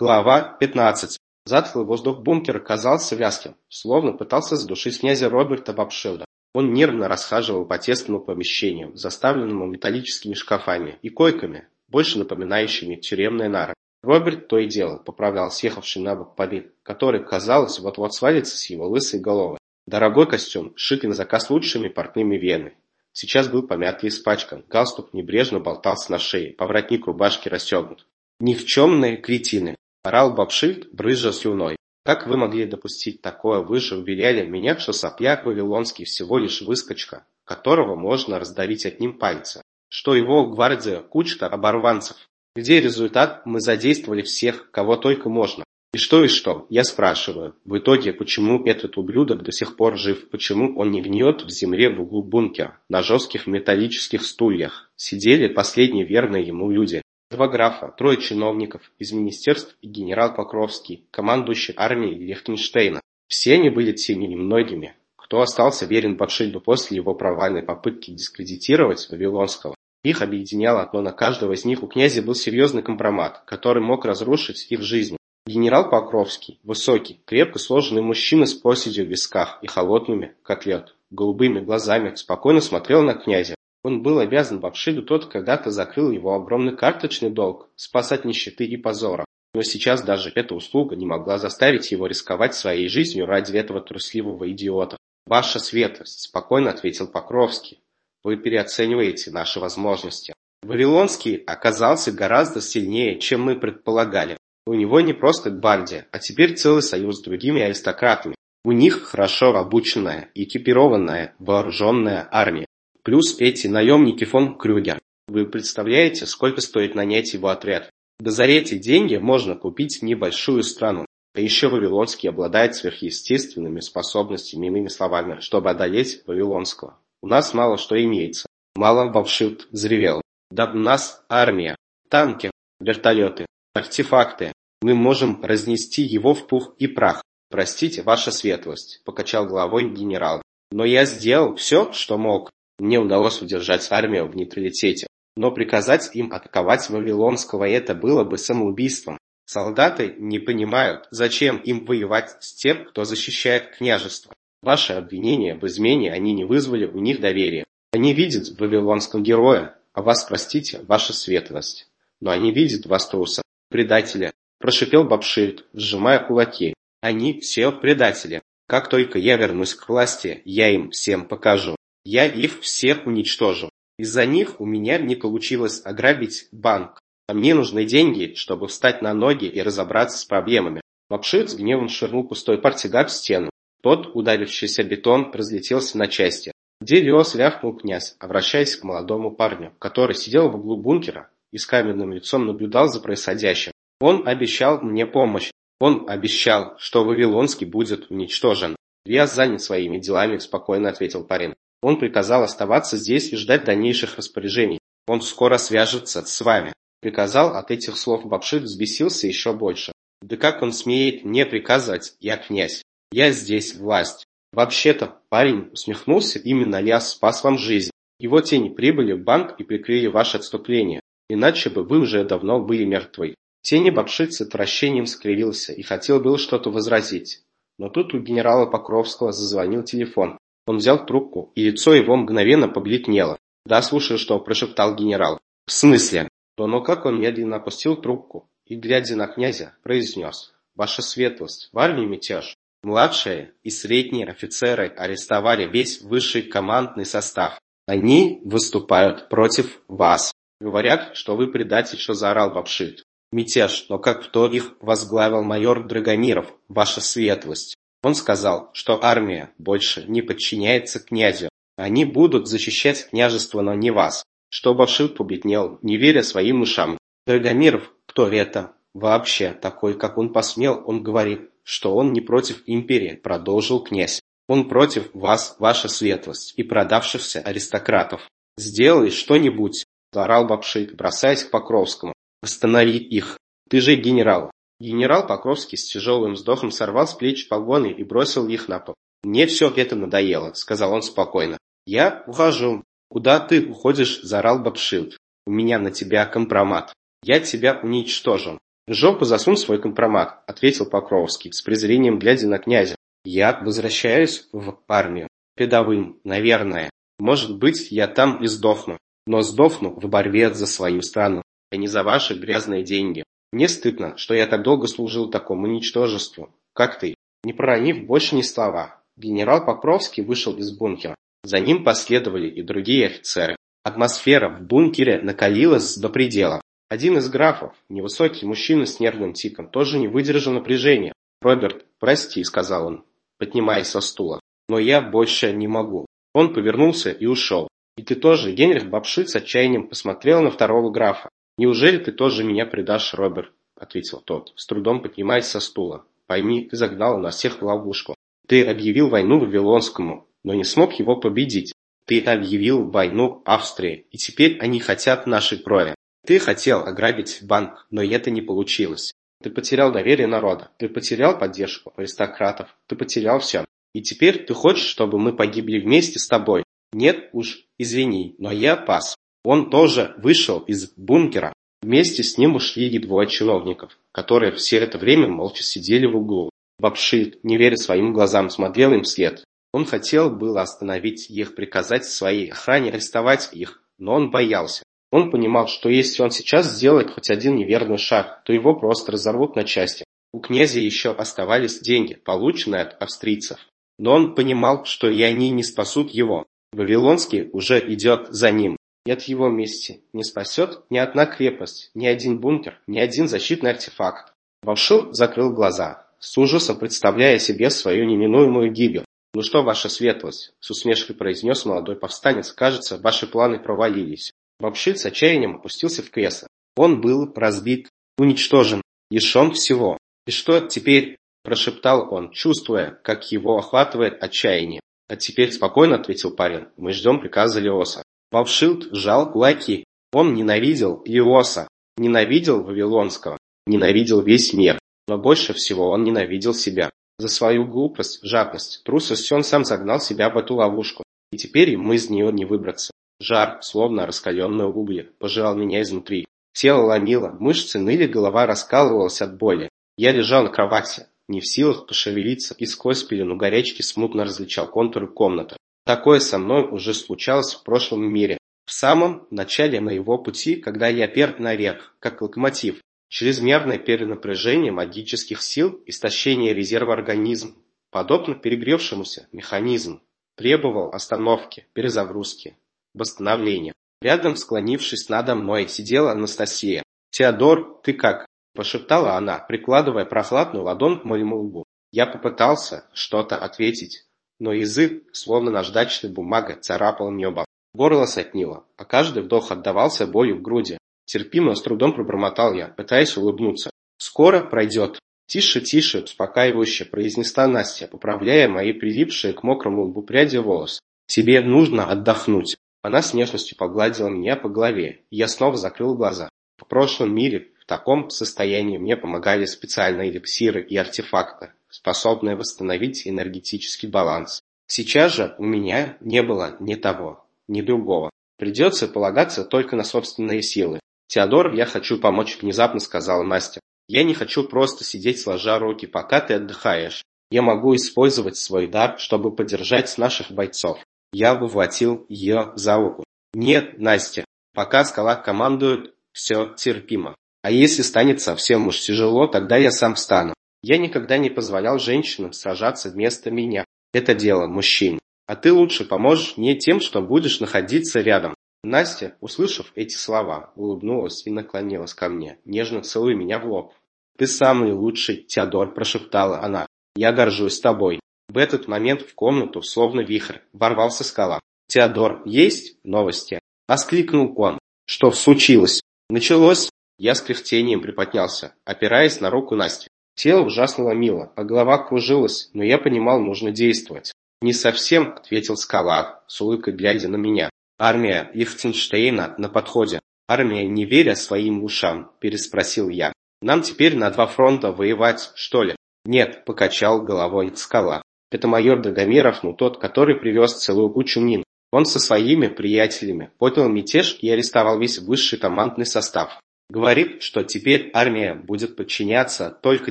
Глава 15. Затхлый воздух бункера казался вязким, словно пытался задушить князя Роберта Бабшилда. Он нервно расхаживал по тесному помещению, заставленному металлическими шкафами и койками, больше напоминающими тюремные нары. Роберт то и дело поправлял съехавший на бок побит, который, казалось, вот-вот свалится с его лысой головы. Дорогой костюм, шитый на заказ лучшими портными вены. Сейчас был помят и испачкан, галстук небрежно болтался на шее, поворотник рубашки расстегнут. Никчемные кретины, орал Бабшильд, брызжа слюной. Как вы могли допустить такое? Вы же уверяли меня, что сопляк Вавилонский всего лишь выскочка, которого можно раздавить одним пальцем. Что его гвардия кучка оборванцев. Где результат? Мы задействовали всех, кого только можно. И что и что? Я спрашиваю. В итоге, почему этот ублюдок до сих пор жив? Почему он не гниет в земле в углу бункера? На жестких металлических стульях сидели последние верные ему люди. Два графа, трое чиновников из министерств и генерал Покровский, командующий армией Лихтенштейна. Все они были теми немногими, кто остался верен Батшильду после его провальной попытки дискредитировать Вавилонского. Их объединяло одно на каждого из них у князя был серьезный компромат, который мог разрушить их жизнь. Генерал Покровский, высокий, крепко сложенный мужчина с проседью в висках и холодными, как лед, голубыми глазами, спокойно смотрел на князя. Он был обязан Бабшиду, тот когда-то закрыл его огромный карточный долг, спасать нищеты и позора. Но сейчас даже эта услуга не могла заставить его рисковать своей жизнью ради этого трусливого идиота. «Ваша светлость», – спокойно ответил Покровский. «Вы переоцениваете наши возможности. Вавилонский оказался гораздо сильнее, чем мы предполагали. У него не просто гвардия, а теперь целый союз с другими аристократами. У них хорошо обученная, экипированная, вооруженная армия. Плюс эти наемники фон Крюгер. Вы представляете, сколько стоит нанять его отряд? Да за эти деньги можно купить небольшую страну. А еще Вавилонский обладает сверхъестественными способностями, иными словами, чтобы одолеть Вавилонского. У нас мало что имеется. Мало Бавшилд заревел. Да у нас армия, танки, вертолеты, артефакты. Мы можем разнести его в пух и прах. Простите, ваша светлость, покачал головой генерал. Но я сделал все, что мог. Мне удалось удержать армию в нейтралитете, но приказать им атаковать Вавилонского это было бы самоубийством. Солдаты не понимают, зачем им воевать с тем, кто защищает княжество. Ваши обвинения в измене они не вызвали у них доверия. Они видят в вавилонском героя, а вас, простите, ваша светлость. Но они видят вас труса, предателя, прошипел Бабшильд, сжимая кулаки. Они все предатели. Как только я вернусь к власти, я им всем покажу. Я их всех уничтожил. Из-за них у меня не получилось ограбить банк. А мне нужны деньги, чтобы встать на ноги и разобраться с проблемами. Лапшит с гневом швырнул пустой портсигар в стену. Тот, ударившийся бетон, разлетелся на части. Делиос ляхнул князь, обращаясь к молодому парню, который сидел в углу бункера и с каменным лицом наблюдал за происходящим. Он обещал мне помощь. Он обещал, что Вавилонский будет уничтожен. Я занят своими делами, спокойно ответил парень. Он приказал оставаться здесь и ждать дальнейших распоряжений. Он скоро свяжется с вами. Приказал от этих слов Бабшит взбесился еще больше. Да как он смеет мне приказывать, я князь? Я здесь власть. Вообще-то, парень усмехнулся, именно я спас вам жизнь. Его тени прибыли в банк и прикрыли ваше отступление. Иначе бы вы уже давно были мертвы. Тени Бабшит с отвращением скривился и хотел было что-то возразить. Но тут у генерала Покровского зазвонил телефон. Он взял трубку, и лицо его мгновенно побледнело. «Да, слушаю, что», – прошептал генерал. «В смысле?» То, но как он медленно опустил трубку и, глядя на князя, произнес. «Ваша светлость, в армии мятеж. Младшие и средние офицеры арестовали весь высший командный состав. Они выступают против вас. Говорят, что вы предатель, что заорал Бабшит. Мятеж, но как кто их возглавил майор Драгомиров, ваша светлость. Он сказал, что армия больше не подчиняется князю. Они будут защищать княжество, но не вас. Что Башир побледнел, не веря своим ушам. Драгомиров, кто это? Вообще, такой, как он посмел, он говорит, что он не против империи, продолжил князь. Он против вас, ваша светлость, и продавшихся аристократов. Сделай что-нибудь, заорал Бабшит, бросаясь к Покровскому. Останови их. Ты же генерал. Генерал Покровский с тяжелым вздохом сорвал с плеч погоны и бросил их на пол. «Мне все это надоело», — сказал он спокойно. «Я ухожу». «Куда ты уходишь?» — заорал Бабшилд. «У меня на тебя компромат. Я тебя уничтожу. В жопу засунь свой компромат, ответил Покровский, с презрением глядя на князя. Я возвращаюсь в армию. Педовым, наверное. Может быть, я там и сдохну. Но сдохну в борьбе за свою страну, а не за ваши грязные деньги. Мне стыдно, что я так долго служил такому ничтожеству, как ты. Не проронив больше ни слова, генерал Покровский вышел из бункера. За ним последовали и другие офицеры. Атмосфера в бункере накалилась до предела. Один из графов, невысокий мужчина с нервным тиком, тоже не выдержал напряжения. «Роберт, прости», — сказал он, поднимаясь со стула, — «но я больше не могу». Он повернулся и ушел. «И ты тоже?» Генрих Бабшит с отчаянием посмотрел на второго графа. «Неужели ты тоже меня предашь, Роберт?» — ответил тот, с трудом поднимаясь со стула. «Пойми, ты загнал нас всех в ловушку. Ты объявил войну Вавилонскому, но не смог его победить. Ты объявил войну Австрии, и теперь они хотят нашей крови. Ты хотел ограбить банк, но это не получилось. Ты потерял доверие народа, ты потерял поддержку аристократов, ты потерял все. И теперь ты хочешь, чтобы мы погибли вместе с тобой? Нет уж, извини, но я пас. Он тоже вышел из бункера. Вместе с ним ушли и двое чиновников, которые все это время молча сидели в углу. Бабшит, не веря своим глазам, смотрел им вслед. Он хотел было остановить их, приказать своей охране арестовать их, но он боялся. Он понимал, что если он сейчас сделает хоть один неверный шаг, то его просто разорвут на части. У князя еще оставались деньги, полученные от австрийцев. Но он понимал, что и они не спасут его. Вавилонский уже идет за ним. Нет его мести. Не спасет ни одна крепость, ни один бункер, ни один защитный артефакт. Вавшил закрыл глаза с ужасом представляя себе свою неминуемую гибель. «Ну что, ваша светлость?» – с усмешкой произнес молодой повстанец. «Кажется, ваши планы провалились». Бабшит с отчаянием опустился в кресло. Он был разбит, уничтожен, лишен всего. «И что теперь?» – прошептал он, чувствуя, как его охватывает отчаяние. «А теперь спокойно», – ответил парень. «Мы ждем приказа Леоса». Вавшилд сжал кулаки. Он ненавидел Леоса, ненавидел Вавилонского, ненавидел весь мир. Но больше всего он ненавидел себя. За свою глупость, жадность, трусость он сам загнал себя в эту ловушку. И теперь ему из нее не выбраться. Жар, словно раскаленные угли, пожирал меня изнутри. Тело ломило, мышцы ныли, голова раскалывалась от боли. Я лежал на кровати, не в силах пошевелиться, и сквозь пелену горячки смутно различал контуры комнаты. Такое со мной уже случалось в прошлом мире. В самом начале моего пути, когда я пер наверх, как локомотив, Чрезмерное перенапряжение магических сил, истощение резерва организма, подобно перегревшемуся механизму, требовал остановки, перезагрузки, восстановления. Рядом, склонившись надо мной, сидела Анастасия. «Теодор, ты как?» – пошептала она, прикладывая прохладную ладонь к моему лбу. Я попытался что-то ответить, но язык, словно наждачная бумага, царапал небо. Горло сотнило, а каждый вдох отдавался болью в груди. Терпимо, с трудом пробормотал я, пытаясь улыбнуться. «Скоро пройдет». «Тише, тише», – успокаивающе произнесла Настя, поправляя мои прилипшие к мокрому лбу пряди волос. «Тебе нужно отдохнуть». Она с нежностью погладила меня по голове, и я снова закрыл глаза. В прошлом мире в таком состоянии мне помогали специальные эликсиры и артефакты, способные восстановить энергетический баланс. Сейчас же у меня не было ни того, ни другого. Придется полагаться только на собственные силы. «Теодор, я хочу помочь», – внезапно сказала Настя. «Я не хочу просто сидеть сложа руки, пока ты отдыхаешь. Я могу использовать свой дар, чтобы поддержать наших бойцов». Я выхватил ее за руку. «Нет, Настя, пока скала командует, все терпимо. А если станет совсем уж тяжело, тогда я сам встану. Я никогда не позволял женщинам сражаться вместо меня. Это дело мужчин. А ты лучше поможешь мне тем, что будешь находиться рядом. Настя, услышав эти слова, улыбнулась и наклонилась ко мне, нежно целуя меня в лоб. «Ты самый лучший, Теодор», – прошептала она. «Я горжусь тобой». В этот момент в комнату, словно вихрь, ворвался скала. «Теодор, есть новости?» – воскликнул он. «Что случилось?» «Началось?» Я с кряхтением приподнялся, опираясь на руку Насти. Тело ужасно ломило, а голова кружилась, но я понимал, нужно действовать. «Не совсем», – ответил скала, с улыбкой глядя на меня. «Армия Лихтенштейна на подходе. Армия, не веря своим ушам?» – переспросил я. «Нам теперь на два фронта воевать, что ли?» «Нет», – покачал головой скала. «Это майор Драгомиров, ну тот, который привез целую кучу мин. Он со своими приятелями поднял мятеж и арестовал весь высший командный состав. Говорит, что теперь армия будет подчиняться только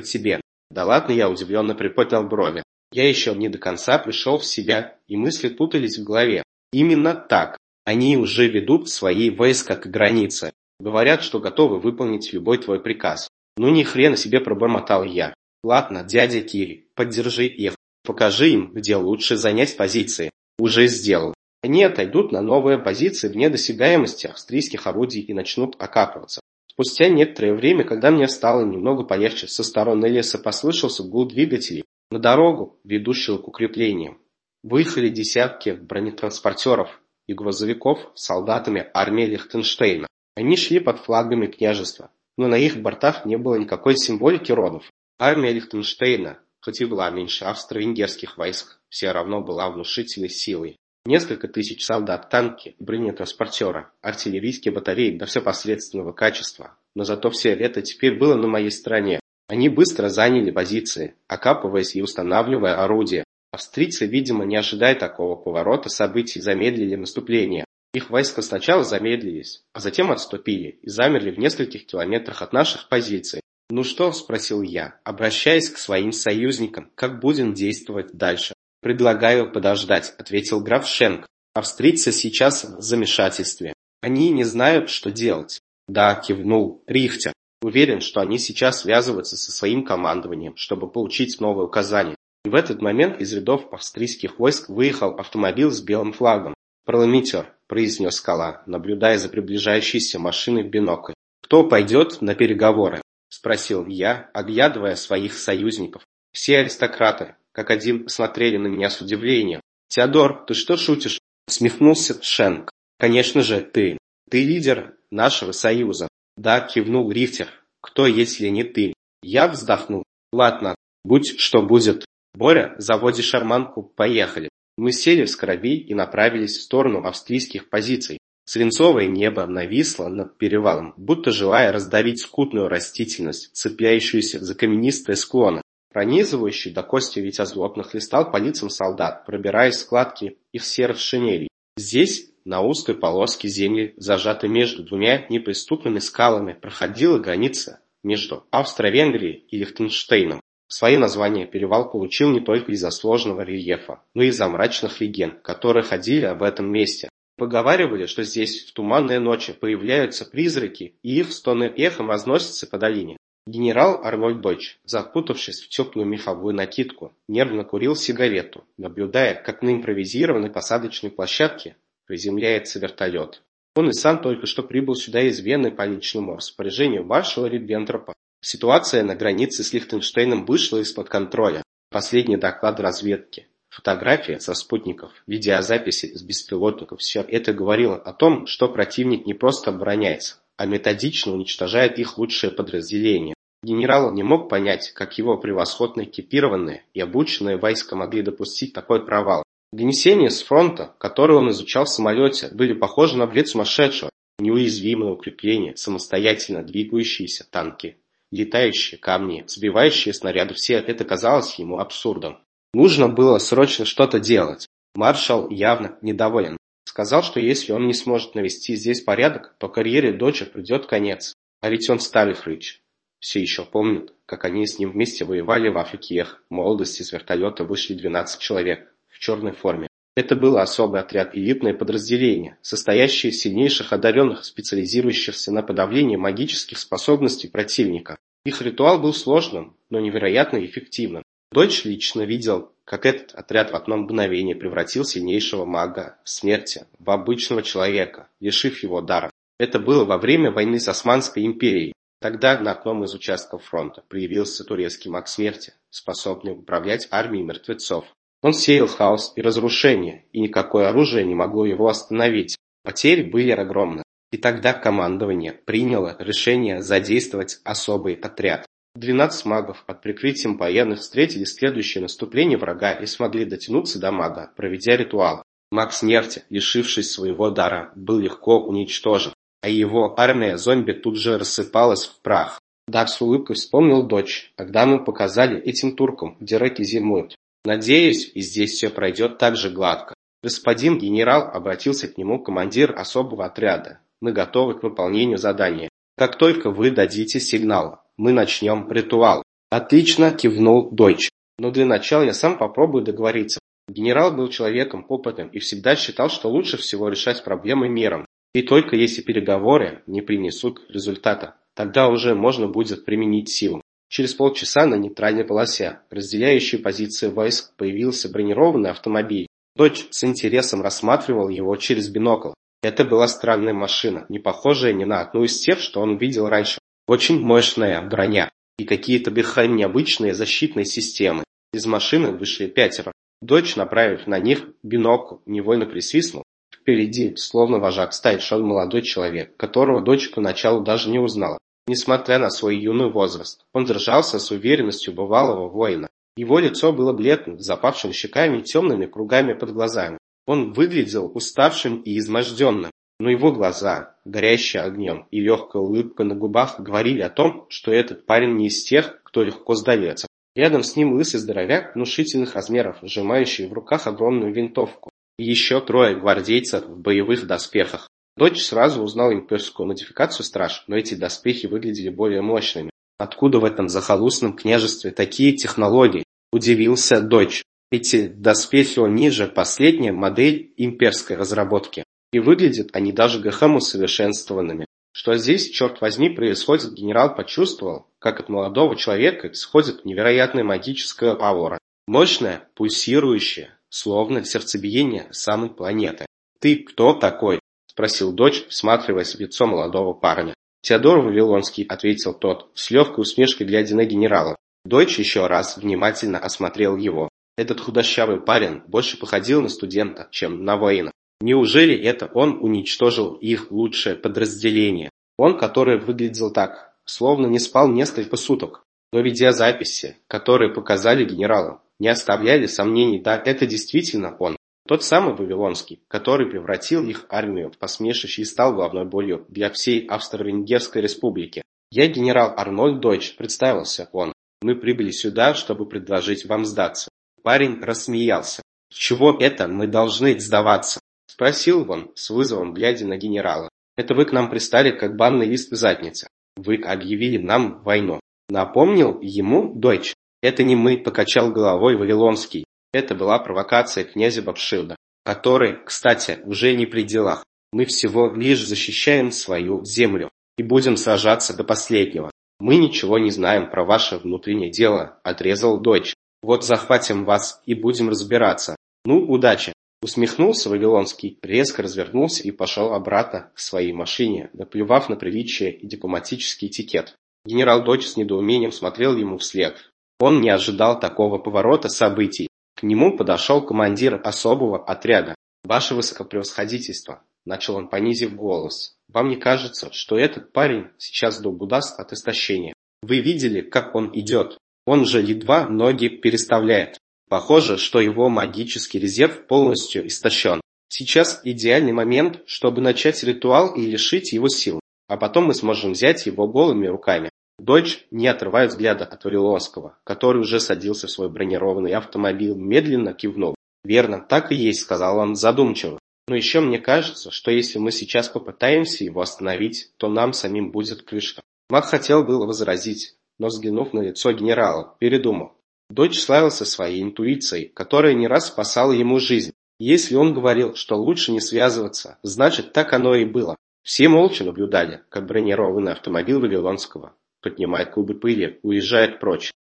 тебе. Да ладно, я удивленно приподнял брови. Я еще не до конца пришел в себя, и мысли путались в голове. Именно так. Они уже ведут свои войска к границе. Говорят, что готовы выполнить любой твой приказ. Ну ни хрена себе пробормотал я. Ладно, дядя Кири, поддержи их. Покажи им, где лучше занять позиции. Уже сделал. Они отойдут на новые позиции вне досягаемости австрийских орудий и начнут окапываться. Спустя некоторое время, когда мне стало немного полегче, со стороны леса послышался гул двигателей на дорогу, ведущую к укреплениям. Выехали десятки бронетранспортеров и грузовиков с солдатами армии Лихтенштейна. Они шли под флагами княжества, но на их бортах не было никакой символики родов. Армия Лихтенштейна, хоть и была меньше австро-венгерских войск, все равно была внушительной силой. Несколько тысяч солдат, танки, бронетранспортеры, артиллерийские батареи, да все посредственного качества. Но зато все это теперь было на моей стороне. Они быстро заняли позиции, окапываясь и устанавливая орудия. Австрийцы, видимо, не ожидая такого поворота событий, замедлили наступление. Их войска сначала замедлились, а затем отступили и замерли в нескольких километрах от наших позиций. «Ну что?» – спросил я, обращаясь к своим союзникам, как будем действовать дальше. «Предлагаю подождать», – ответил граф Шенк. «Австрийцы сейчас в замешательстве. Они не знают, что делать». «Да», – кивнул Рихтер. «Уверен, что они сейчас связываются со своим командованием, чтобы получить новые указания». И в этот момент из рядов австрийских войск выехал автомобиль с белым флагом. «Парламентер», – произнес Скала, наблюдая за приближающейся машиной в бинокль. «Кто пойдет на переговоры?» – спросил я, оглядывая своих союзников. «Все аристократы, как один посмотрели на меня с удивлением. «Теодор, ты что шутишь?» – смехнулся Шенк. «Конечно же, ты. Ты лидер нашего союза». «Да», – кивнул Рихтер. «Кто, если не ты?» Я вздохнул. «Ладно, будь что будет. Боря, заводи шарманку, поехали». Мы сели в скоробей и направились в сторону австрийских позиций. Свинцовое небо нависло над перевалом, будто желая раздавить скутную растительность, цепляющуюся за каменистые склоны. Пронизывающий до кости ветер злобно хлестал по лицам солдат, пробираясь складки их серых шинелей. Здесь, на узкой полоске земли, зажатой между двумя неприступными скалами, проходила граница между Австро-Венгрией и Лихтенштейном. Свое название перевал получил не только из-за сложного рельефа, но и из-за мрачных легенд, которые ходили об этом месте. Поговаривали, что здесь в туманные ночи появляются призраки, и их стоны эхом разносятся по долине. Генерал Арнольд Дойч, закутавшись в теплую меховую накидку, нервно курил сигарету, наблюдая, как на импровизированной посадочной площадке приземляется вертолет. Он и сам только что прибыл сюда из Вены по личному распоряжению маршала Риббентропа. Ситуация на границе с Лихтенштейном вышла из-под контроля. Последний доклад разведки, фотографии со спутников, видеозаписи с беспилотников – все это говорило о том, что противник не просто обороняется, а методично уничтожает их лучшие подразделения. Генерал не мог понять, как его превосходно экипированные и обученные войска могли допустить такой провал. Донесения с фронта, которые он изучал в самолете, были похожи на бред сумасшедшего. Неуязвимые укрепления, самостоятельно двигающиеся танки, летающие камни, сбивающие снаряды, все это казалось ему абсурдом. Нужно было срочно что-то делать. Маршал явно недоволен. Сказал, что если он не сможет навести здесь порядок, то карьере дочери придет конец. А ведь он Сталифрич. Все еще помнят, как они с ним вместе воевали в Африкиях. В молодости с вертолета вышли 12 человек в черной форме. Это был особый отряд элитное подразделение, состоящее из сильнейших одаренных, специализирующихся на подавлении магических способностей противника. Их ритуал был сложным, но невероятно эффективным. Дочь лично видел, как этот отряд в одно мгновение превратил сильнейшего мага в смерти в обычного человека, лишив его дара. Это было во время войны с Османской империей. Тогда на одном из участков фронта появился турецкий маг смерти, способный управлять армией мертвецов. Он сеял хаос и разрушение, и никакое оружие не могло его остановить. Потери были огромны. И тогда командование приняло решение задействовать особый отряд. Двенадцать магов под прикрытием военных встретили следующее наступление врага и смогли дотянуться до мага, проведя ритуал. Маг смерти, лишившись своего дара, был легко уничтожен а его армия зомби тут же рассыпалась в прах. Даг с улыбкой вспомнил дочь, когда мы показали этим туркам, где реки зимуют. Надеюсь, и здесь все пройдет так же гладко. Господин генерал обратился к нему командир особого отряда. Мы готовы к выполнению задания. Как только вы дадите сигнал, мы начнем ритуал. Отлично, кивнул Дойч. Но для начала я сам попробую договориться. Генерал был человеком опытным и всегда считал, что лучше всего решать проблемы миром. И только если переговоры не принесут результата, тогда уже можно будет применить силу. Через полчаса на нейтральной полосе, разделяющей позиции войск, появился бронированный автомобиль. Дочь с интересом рассматривал его через бинокль. Это была странная машина, не похожая ни на одну из тех, что он видел раньше. Очень мощная броня и какие-то необычные защитные системы. Из машины вышли пятеро. Дочь, направив на них бинокль, невольно присвистнул. Впереди, словно вожак стаи, шел молодой человек, которого дочь поначалу даже не узнала. Несмотря на свой юный возраст, он держался с уверенностью бывалого воина. Его лицо было бледным, запавшим щеками и темными кругами под глазами. Он выглядел уставшим и изможденным, но его глаза, горящие огнем, и легкая улыбка на губах говорили о том, что этот парень не из тех, кто легко сдается. Рядом с ним лысый здоровяк внушительных размеров, сжимающий в руках огромную винтовку, еще трое гвардейцев в боевых доспехах. Дочь сразу узнал имперскую модификацию страж, но эти доспехи выглядели более мощными. Откуда в этом захолустном княжестве такие технологии? Удивился дочь. Эти доспехи ниже последняя модель имперской разработки. И выглядят они даже гхм усовершенствованными. Что здесь, черт возьми, происходит, генерал почувствовал, как от молодого человека исходит невероятная магическая аура. Мощная, пульсирующая, словно сердцебиение самой планеты. «Ты кто такой?» спросил дочь, всматриваясь в лицо молодого парня. «Теодор Вавилонский», — ответил тот, с легкой усмешкой глядя на генерала. Дочь еще раз внимательно осмотрел его. Этот худощавый парень больше походил на студента, чем на воина. Неужели это он уничтожил их лучшее подразделение? Он, который выглядел так, словно не спал несколько суток. Но видеозаписи, которые показали генералу, не оставляли сомнений, да, это действительно он. Тот самый Вавилонский, который превратил их армию в посмешище и стал главной болью для всей Австро-Венгерской республики. «Я генерал Арнольд Дойч», — представился он. «Мы прибыли сюда, чтобы предложить вам сдаться». Парень рассмеялся. «С чего это мы должны сдаваться?» — спросил он, с вызовом глядя на генерала. «Это вы к нам пристали, как банный лист в заднице. Вы объявили нам войну». Напомнил ему Дойч. «Это не мы», — покачал головой Вавилонский. Это была провокация князя Бабшилда, который, кстати, уже не при делах. Мы всего лишь защищаем свою землю и будем сражаться до последнего. Мы ничего не знаем про ваше внутреннее дело, отрезал дочь. Вот захватим вас и будем разбираться. Ну, удачи. Усмехнулся Вавилонский, резко развернулся и пошел обратно к своей машине, наплевав на приличие и дипломатический этикет. Генерал Дочь с недоумением смотрел ему вслед. Он не ожидал такого поворота событий. К нему подошел командир особого отряда. «Ваше высокопревосходительство», — начал он, понизив голос, — «вам не кажется, что этот парень сейчас долгу даст от истощения? Вы видели, как он идет? Он же едва ноги переставляет. Похоже, что его магический резерв полностью истощен. Сейчас идеальный момент, чтобы начать ритуал и лишить его сил, а потом мы сможем взять его голыми руками. Дочь, не отрывая взгляда от Вавилонского, который уже садился в свой бронированный автомобиль, медленно кивнул. «Верно, так и есть», — сказал он задумчиво. «Но еще мне кажется, что если мы сейчас попытаемся его остановить, то нам самим будет крышка». Мак хотел было возразить, но взглянув на лицо генерала, передумал. Дочь славился своей интуицией, которая не раз спасала ему жизнь. Если он говорил, что лучше не связываться, значит так оно и было. Все молча наблюдали, как бронированный автомобиль Вавилонского поднимает клубы пыли, уезжает прочь.